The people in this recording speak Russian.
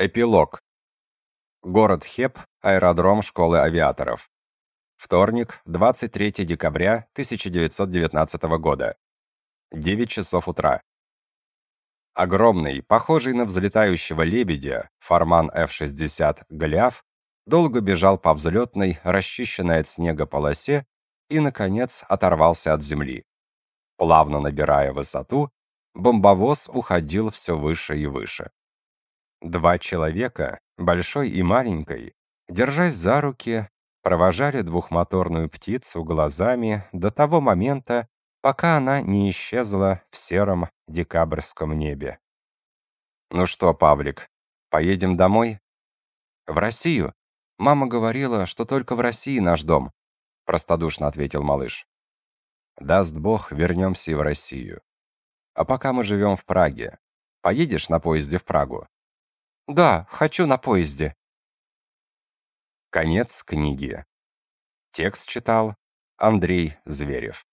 Эпилог. Город Хеп, аэродром школы авиаторов. Вторник, 23 декабря 1919 года. 9 часов утра. Огромный, похожий на взлетающего лебедя, Фарман F-60 «Голиаф» долго бежал по взлетной, расчищенной от снега полосе и, наконец, оторвался от земли. Плавно набирая высоту, бомбовоз уходил все выше и выше. Два человека, большой и маленький, держась за руки, провожали двухмоторную птицу глазами до того момента, пока она не исчезла в сером декабрьском небе. «Ну что, Павлик, поедем домой?» «В Россию? Мама говорила, что только в России наш дом», простодушно ответил малыш. «Даст Бог, вернемся и в Россию. А пока мы живем в Праге. Поедешь на поезде в Прагу?» Да, хочу на поезде. Конец книги. Текст читал Андрей Зверев.